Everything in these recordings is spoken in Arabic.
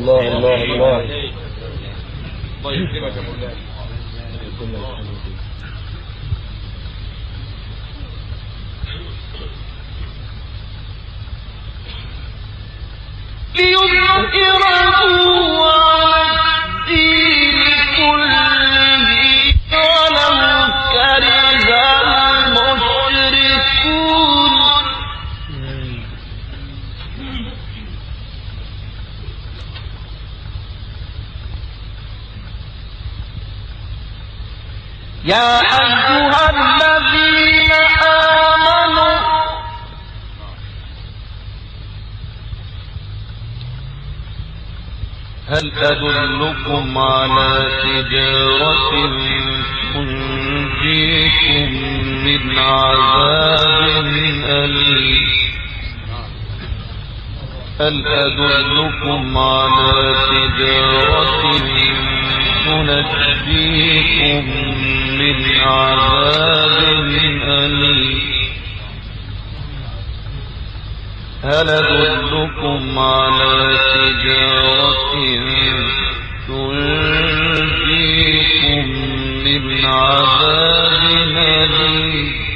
الله الله الله. الله ليظهره يا أيها الذين آمنوا هل أدلكم على تجارة تنجيكم من عذاب أليم؟ هل أدلكم على تجارة تنجيكم من عذاب أليم. هل أدلكم على تجارة تنجيكم من عذاب أليم؟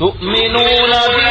تؤمنون بالله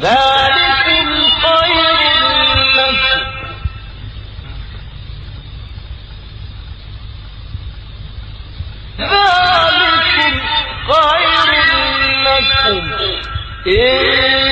ذلكم خير لكم ذلكم خير لكم. إن